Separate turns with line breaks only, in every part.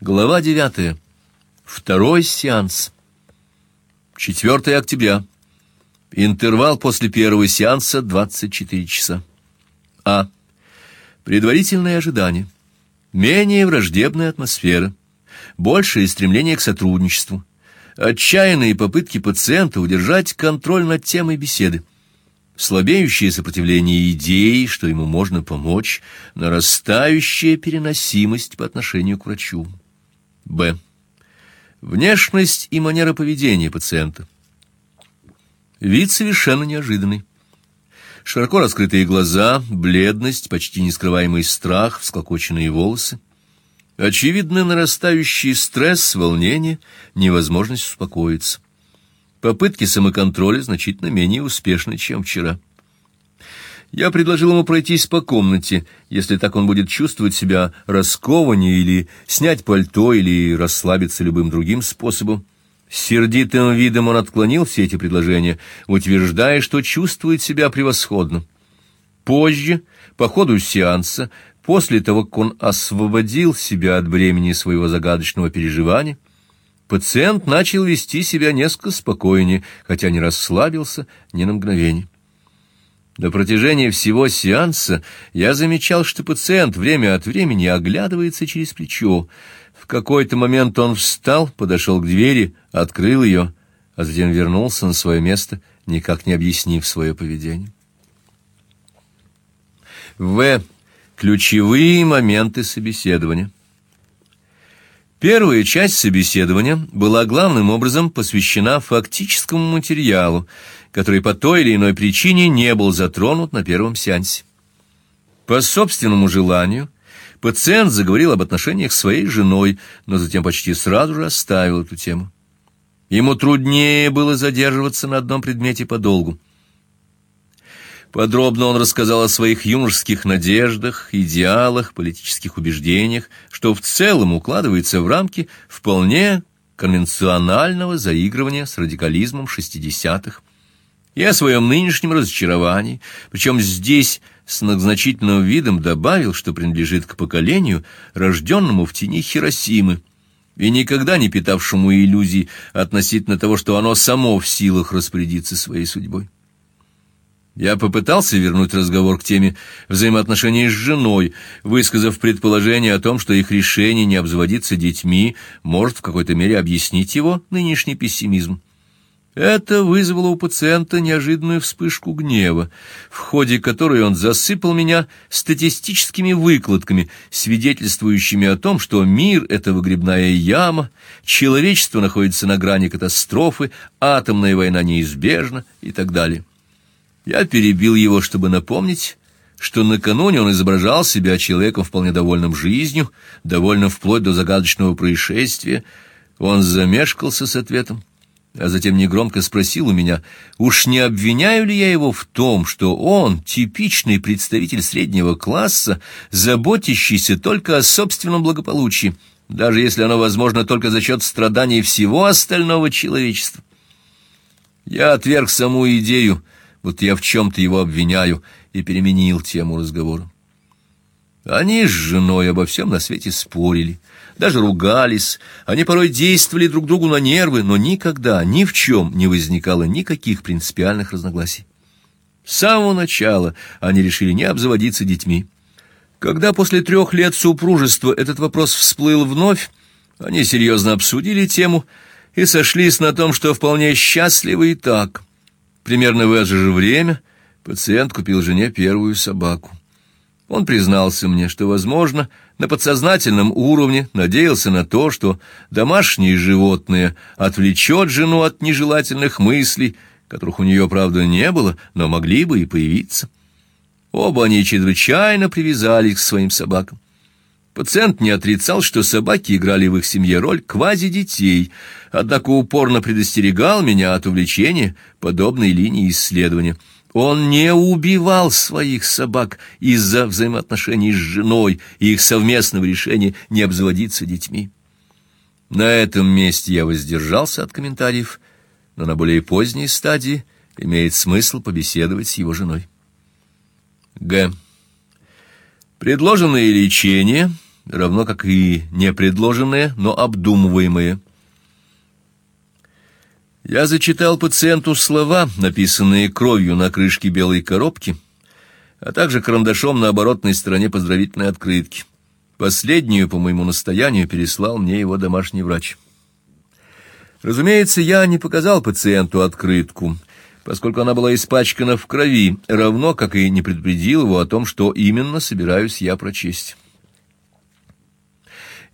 Глава девятая. Второй сеанс. 4 октября. Интервал после первого сеанса 24 часа. А. Предварительное ожидание. Менее враждебная атмосфера. Большее стремление к сотрудничеству. Отчаянные попытки пациента удержать контроль над темой беседы слабеющее сопротивление идеи, что ему можно помочь, нарастающая переносимость по отношению к врачу. Б. Внешность и манера поведения пациента. Вид совершенно неожиданный. Широко раскрытые глаза, бледность, почти нескрываемый страх, всклокоченные волосы. Очевидно нарастающий стресс, волнение, невозможность успокоиться. Попытки самоконтроля значительно менее успешны, чем вчера. Я предложил ему пройтись по комнате, если так он будет чувствовать себя раскованнее или снять пальто или расслабиться любым другим способом. Сердитым видом он отклонил все эти предложения, утверждая, что чувствует себя превосходно. Позже, по ходу сеанса, после того, как он освободил себя от бремени своего загадочного переживания, пациент начал вести себя несколько спокойнее, хотя не расслабился ни на мгновение. На протяжении всего сеанса я замечал, что пациент время от времени оглядывается через плечо. В какой-то момент он встал, подошел к двери, открыл ее, а затем вернулся на свое место, никак не объяснив свое поведение. В. Ключевые моменты собеседования. Первая часть собеседования была главным образом посвящена фактическому материалу, который по той или иной причине не был затронут на первом сеансе. По собственному желанию пациент заговорил об отношениях с своей женой, но затем почти сразу же оставил эту тему. Ему труднее было задерживаться на одном предмете подолгу. Подробно он рассказал о своих юношеских надеждах, идеалах, политических убеждениях, что в целом укладывается в рамки вполне конвенционального заигрывания с радикализмом шестидесятых, и о своем нынешнем разочаровании, причем здесь с многозначительным видом добавил, что принадлежит к поколению, рожденному в тени Хиросимы, и никогда не питавшему иллюзий относительно того, что оно само в силах распорядиться своей судьбой. Я попытался вернуть разговор к теме взаимоотношений с женой, высказав предположение о том, что их решение не обзаводиться детьми может в какой-то мере объяснить его нынешний пессимизм. Это вызвало у пациента неожиданную вспышку гнева, в ходе которой он засыпал меня статистическими выкладками, свидетельствующими о том, что мир — это выгребная яма, человечество находится на грани катастрофы, атомная война неизбежна и так далее. Я перебил его, чтобы напомнить, что накануне он изображал себя человеком вполне довольным жизнью, довольным вплоть до загадочного происшествия. Он замешкался с ответом, а затем негромко спросил у меня, уж не обвиняю ли я его в том, что он типичный представитель среднего класса, заботящийся только о собственном благополучии, даже если оно возможно только за счет страданий всего остального человечества. Я отверг саму идею, будто я в чем-то его обвиняю, и переменил тему разговора. Они с женой обо всем на свете спорили, даже ругались, они порой действовали друг другу на нервы, но никогда ни в чем не возникало никаких принципиальных разногласий. С самого начала они решили не обзаводиться детьми. Когда после трех лет супружества этот вопрос всплыл вновь, они серьезно обсудили тему и сошлись на том, что вполне счастливы и так – Примерно в это же время пациент купил жене первую собаку. Он признался мне, что, возможно, на подсознательном уровне надеялся на то, что домашнее животное отвлечет жену от нежелательных мыслей, которых у нее, правда, не было, но могли бы и появиться. Оба они чрезвычайно привязались к своим собакам. Пациент не отрицал, что собаки играли в их семье роль квази-детей, однако упорно предостерегал меня от увлечения подобной линии исследования. Он не убивал своих собак из-за взаимоотношений с женой и их совместного решения не обзаводиться детьми. На этом месте я воздержался от комментариев, но на более поздней стадии имеет смысл побеседовать с его женой. Г. Предложенное лечение равно как и не предложенные, но обдумываемые. Я зачитал пациенту слова, написанные кровью на крышке белой коробки, а также карандашом на оборотной стороне поздравительной открытки. Последнюю, по моему настоянию, переслал мне его домашний врач. Разумеется, я не показал пациенту открытку, поскольку она была испачкана в крови, равно как и не предупредил его о том, что именно собираюсь я прочесть.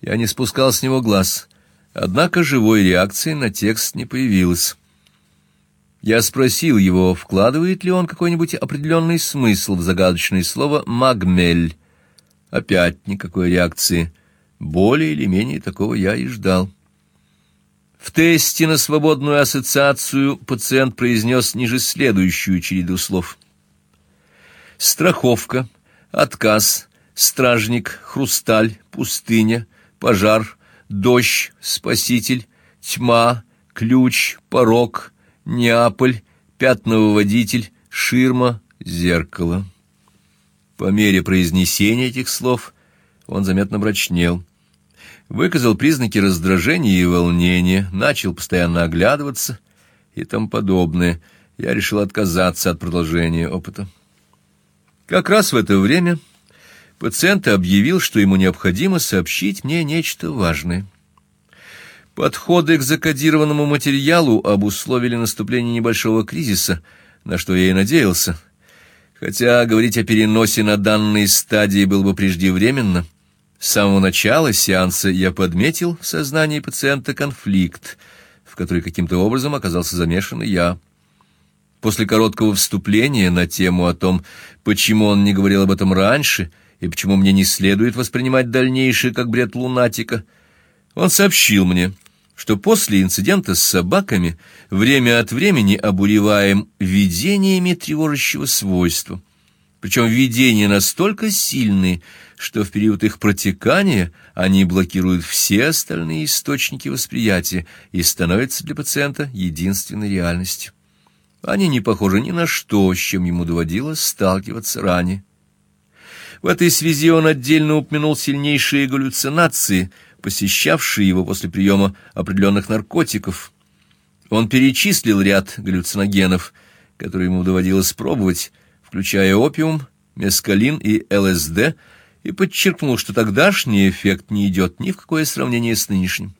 Я не спускал с него глаз, однако живой реакции на текст не появилось. Я спросил его, вкладывает ли он какой-нибудь определенный смысл в загадочное слово «магмель». Опять никакой реакции. Более или менее такого я и ждал. В тесте на свободную ассоциацию пациент произнес ниже следующую череду слов. Страховка, отказ, стражник, хрусталь, пустыня, пожар, дождь, спаситель, тьма, ключ, порог, Неаполь, пятновыводитель, ширма, зеркало. По мере произнесения этих слов он заметно мрачнел. Выказал признаки раздражения и волнения, начал постоянно оглядываться и тому подобное. Я решил отказаться от продолжения опыта. Как раз в это время пациент объявил, что ему необходимо сообщить мне нечто важное. Подходы к закодированному материалу обусловили наступление небольшого кризиса, на что я и надеялся. Хотя говорить о переносе на данной стадии было бы преждевременно, с самого начала сеанса я подметил в сознании пациента конфликт, в который каким-то образом оказался замешан и я. После короткого вступления на тему о том, почему он не говорил об этом раньше и почему мне не следует воспринимать дальнейшее как бред лунатика, он сообщил мне, что после инцидента с собаками время от времени обуреваем видениями тревожащего свойства. Причем видения настолько сильные, что в период их протекания они блокируют все остальные источники восприятия и становятся для пациента единственной реальностью. Они не похожи ни на что, с чем ему доводилось сталкиваться ранее. В этой связи он отдельно упомянул сильнейшие галлюцинации – посещавшие его после приема определенных наркотиков. Он перечислил ряд галлюциногенов, которые ему доводилось пробовать, включая опиум, мескалин и ЛСД, и подчеркнул, что тогдашний эффект не идет ни в какое сравнение с нынешним.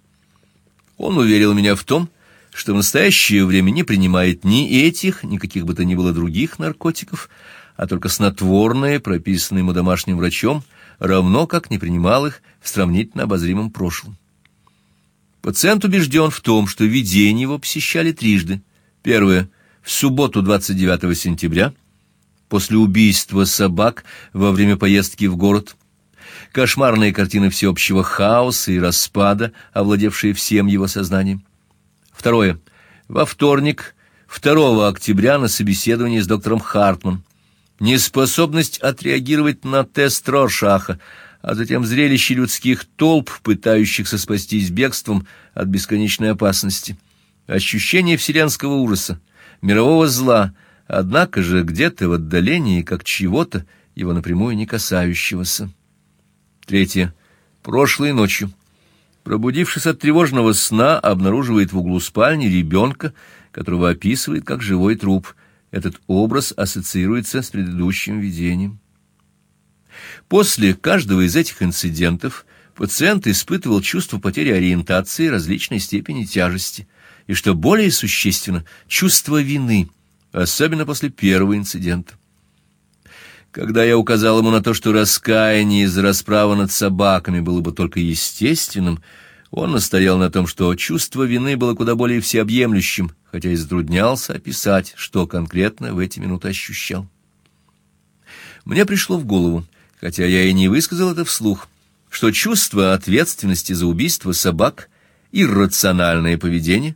Он уверил меня в том, что в настоящее время не принимает ни этих, ни каких бы то ни было других наркотиков, а только снотворные, прописанные ему домашним врачом, равно как не принимал их в сравнительно обозримом прошлом. Пациент убежден в том, что видения его посещали трижды. Первое в субботу 29 сентября после убийства собак во время поездки в город. Кошмарные картины всеобщего хаоса и распада, овладевшие всем его сознанием. Второе во вторник 2 октября на собеседовании с доктором Хартман неспособность отреагировать на тест Роршаха, а затем зрелище людских толп, пытающихся спастись бегством от бесконечной опасности, ощущение вселенского ужаса, мирового зла, однако же где-то в отдалении, как чего-то, его напрямую не касающегося. Третье. Прошлой ночью. Пробудившись от тревожного сна, обнаруживает в углу спальни ребенка, которого описывает как живой труп – этот образ ассоциируется с предыдущим видением. После каждого из этих инцидентов пациент испытывал чувство потери ориентации различной степени тяжести, и что более существенно, чувство вины, особенно после первого инцидента. Когда я указал ему на то, что раскаяние из-за расправы над собаками было бы только естественным, он настоял на том, что чувство вины было куда более всеобъемлющим, хотя и затруднялся описать, что конкретно в эти минуты ощущал. Мне пришло в голову, хотя я и не высказал это вслух, что чувство ответственности за убийство собак, иррациональное поведение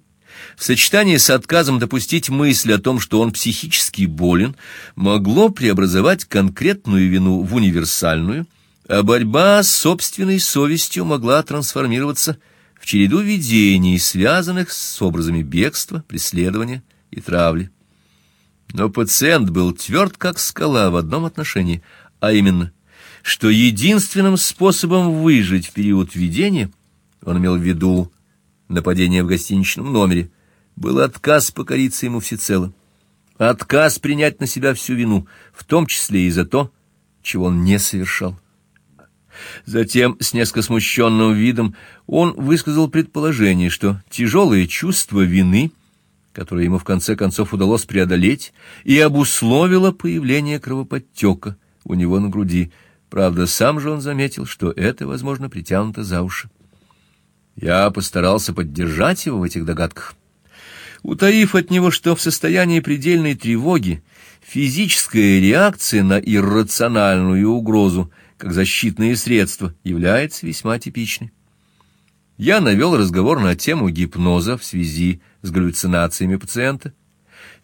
в сочетании с отказом допустить мысль о том, что он психически болен, могло преобразовать конкретную вину в универсальную – а борьба с собственной совестью могла трансформироваться в череду видений, связанных с образами бегства, преследования и травли. Но пациент был тверд, как скала в одном отношении, а именно, что единственным способом выжить в период видения, он имел в виду нападение в гостиничном номере, был отказ покориться ему всецело, отказ принять на себя всю вину, в том числе и за то, чего он не совершал. Затем, с несколько смущенным видом, он высказал предположение, что тяжелое чувство вины, которое ему в конце концов удалось преодолеть, и обусловило появление кровоподтека у него на груди. Правда, сам же он заметил, что это, возможно, притянуто за уши. Я постарался поддержать его в этих догадках. Утаив от него, что в состоянии предельной тревоги физическая реакция на иррациональную угрозу как защитные средства является весьма типичной. Я навел разговор на тему гипноза в связи с галлюцинациями пациента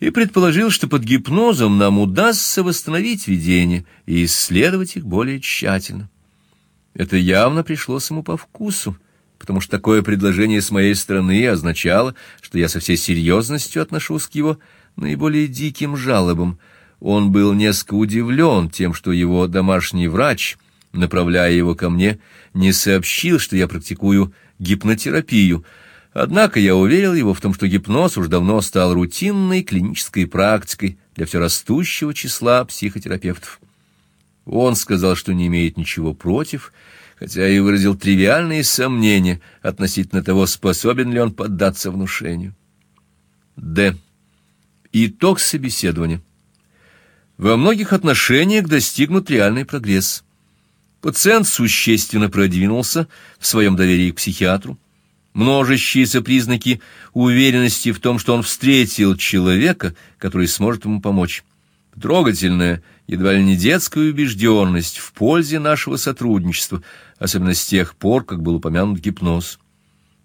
и предположил, что под гипнозом нам удастся восстановить видение и исследовать их более тщательно. Это явно пришлось ему по вкусу, потому что такое предложение с моей стороны означало, что я со всей серьезностью отношусь к его наиболее диким жалобам. Он был несколько удивлен тем, что его домашний врач, направляя его ко мне, не сообщил, что я практикую гипнотерапию. Однако я уверил его в том, что гипноз уж давно стал рутинной клинической практикой для все растущего числа психотерапевтов. Он сказал, что не имеет ничего против, хотя и выразил тривиальные сомнения относительно того, способен ли он поддаться внушению. Д. Итог собеседования. Во многих отношениях достигнут реальный прогресс. Пациент существенно продвинулся в своем доверии к психиатру. Множащиеся признаки уверенности в том, что он встретил человека, который сможет ему помочь. Трогательная, едва ли не детская убежденность в пользе нашего сотрудничества, особенно с тех пор, как был упомянут гипноз.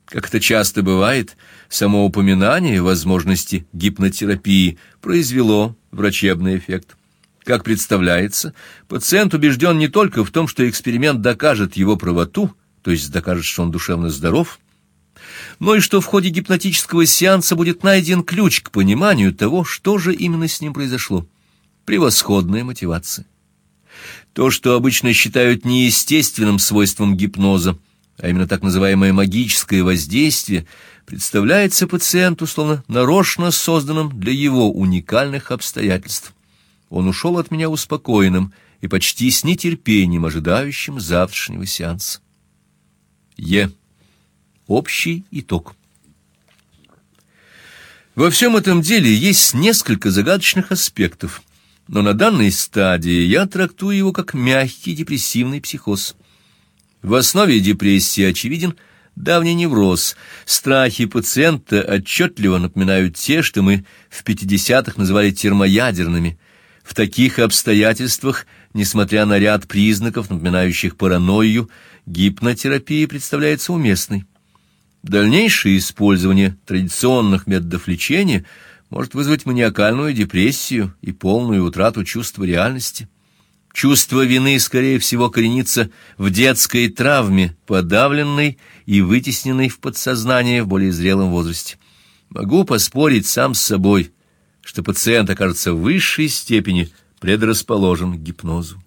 Как это часто бывает, само упоминание возможности гипнотерапии произвело врачебный эффект. Как представляется, пациент убежден не только в том, что эксперимент докажет его правоту, то есть докажет, что он душевно здоров, но и что в ходе гипнотического сеанса будет найден ключ к пониманию того, что же именно с ним произошло. Превосходная мотивация. То, что обычно считают неестественным свойством гипноза, а именно так называемое магическое воздействие, представляется пациенту словно нарочно созданным для его уникальных обстоятельств. Он ушел от меня успокоенным и почти с нетерпением ожидающим завтрашнего сеанса. Е. Общий итог. Во всем этом деле есть несколько загадочных аспектов, но на данной стадии я трактую его как мягкий депрессивный психоз. В основе депрессии очевиден давний невроз. Страхи пациента отчетливо напоминают те, что мы в 50-х называли термоядерными. В таких обстоятельствах, несмотря на ряд признаков, напоминающих паранойю, гипнотерапия представляется уместной. Дальнейшее использование традиционных методов лечения может вызвать маниакальную депрессию и полную утрату чувства реальности. Чувство вины, скорее всего, коренится в детской травме, подавленной и вытесненной в подсознание в более зрелом возрасте. Могу поспорить сам с собой, что пациент окажется в высшей степени предрасположен к гипнозу.